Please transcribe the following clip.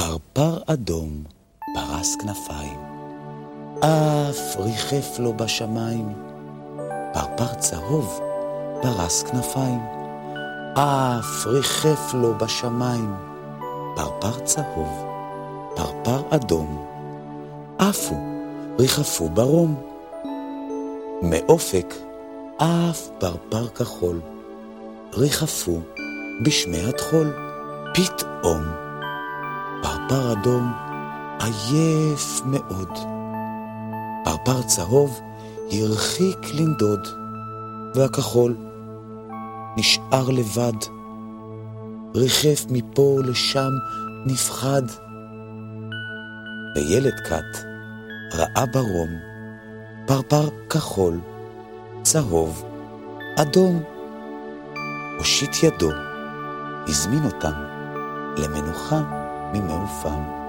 פרפר אדום פרס כנפיים, אף ריחף לו בשמיים. פרפר צהוב פרס כנפיים, אף ריחף לו בשמיים. פרפר צהוב, פרפר אדום, עפו, ריחפו ברום. מאופק אף פרפר כחול, ריחפו בשמי הטחול. פתאום פרפר אדום עייף מאוד. פרפר צהוב הרחיק לנדוד, והכחול נשאר לבד, ריחף מפה לשם נפחד. וילד כת ראה ברום פרפר כחול, צהוב, אדום. הושיט ידו, הזמין אותם למנוחה 没有烦。